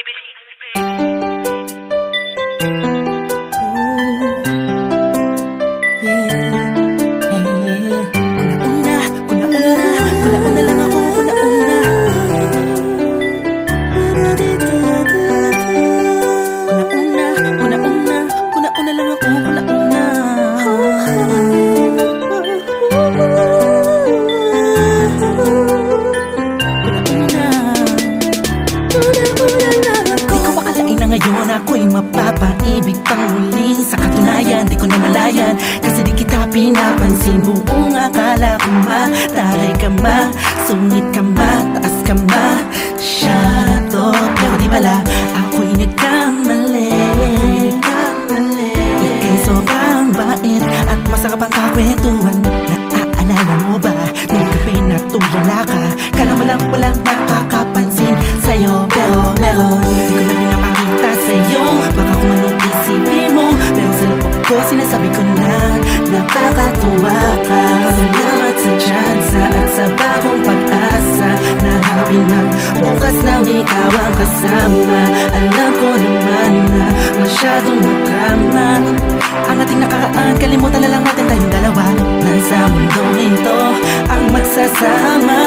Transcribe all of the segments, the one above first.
Di na ngayon ako'y mapapaibig pang muli Sa katunayan, di ko na malayan Kasi di kita pinapansin. Buong akala ko mataray ka ma Sungit ka ma, taas ka ma. Shadow, pero di pala Ako'y nagkamali Ika'y sobrang bait At masarap ang kakwentuhan. Naaalala mo ba Nung gabi na tumula ka Kala mo lang walang masyadong nakrama Ang ating nakaraan Kalimutan na lang natin tayong dalawa. Nasa mundong ito Ang magsasama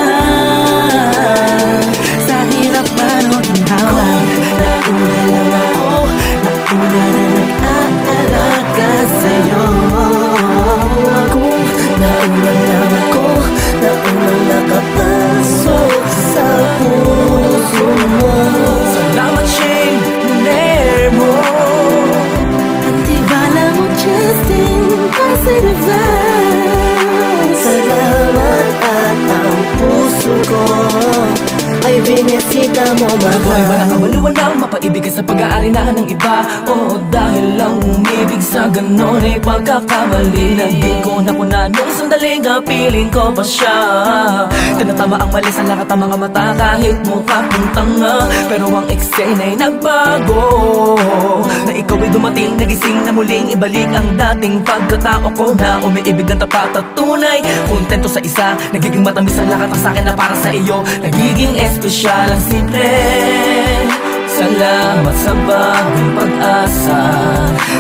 puso ko Ay binisita mo, mahal walang kabaliwan lang mapaibig ka sa pag-aari ng iba. Oo, dahil lang umibig sa ganon ay pagkakamali. Naging ko na po na nung sandaling kapiling ko pa siya. Tinatama ang mali sa lahat ng mga mata kahit mukha kong tanga. Pero ang eksena ay nagbago. Na ikaw ay dumating, nagising na muling ibalik ang dating pagkatao ko. Na umiibig ng tapat at tunay Kontento sa isa, nagiging matamis ang lahat ng sakin na para sa iyo. Nagiging espesyal ang simple. Salamat sa bagong pag-asa.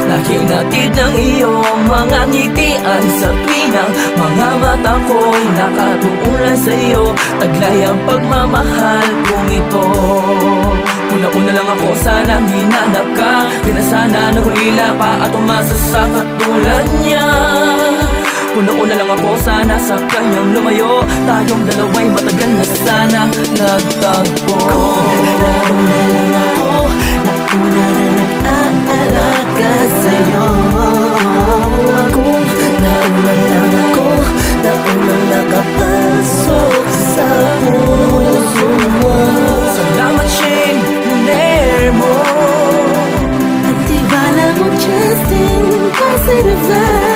Na hinatid ng iyong mga ngitian Sa pinang mga mata ko'y nakatuulan sa iyo Taglay ang pagmamahal kong ito. Una-una lang ako sana hinanap ka. Di na sana nahulila pa at umasa sa katulad niya Una-una lang ako sana sa kanyang lumayo. Tayong dalawa'y matagal na sana nagtagpo Nauna lang ako Nauna na nag-aalaga sa'yo Ako Nauna lang ako Nauna nakapasok sa puso mo Salamat Shane, luner mo. Ang tibala mo, Justin, Pasidivan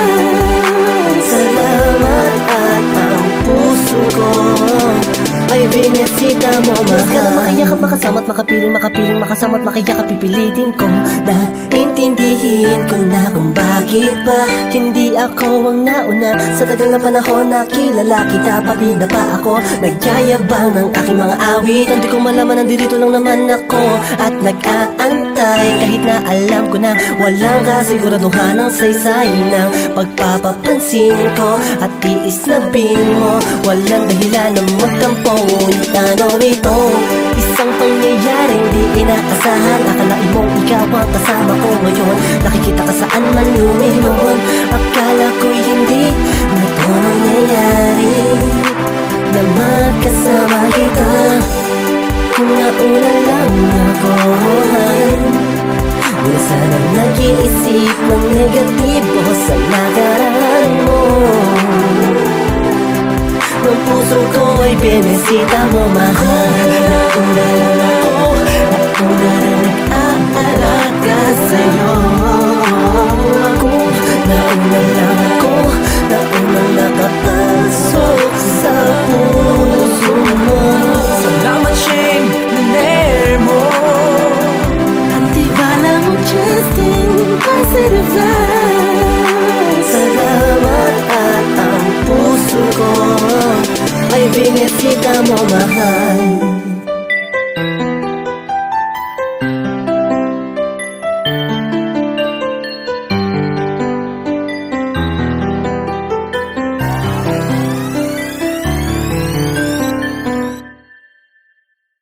ay binisita mo, mahal. Ka na makiyakap, makasama at makapiling, makapiling, makasama at makiyakap Pipilitin ko. Na intindihin ko na kung bakit ba Hindi ako ang nauna. Sa tagal na panahon na kilala kita Pati na pa ako. Nagyayabang ng aking mga awit. Hindi ko malaman nandito lang naman ako. At nag-aantay Kahit na alam ko na Walang kasiguraduhan ng saysay ng Pagpapapansin ko. At tiis na mo Walang dahilan na magtampo Ngunit ano rito. Isang pangyayaring di inaasahan. Akalain mong ikaw ang kasama ko ngayon. Nakikita ka saan man lumiyon. Akala ko'y hindi na ito nangyayari Na magkasama kita. Kung nauna lang ako Di na sana nag-iisip ng negatibo sa nakaraan mo compuso hoy piernecita mamá a la casa yo Salamat siya'y minermo Ang tiwala mo, Justin, ay sinivay Salamat at ang puso ko Living and on my high.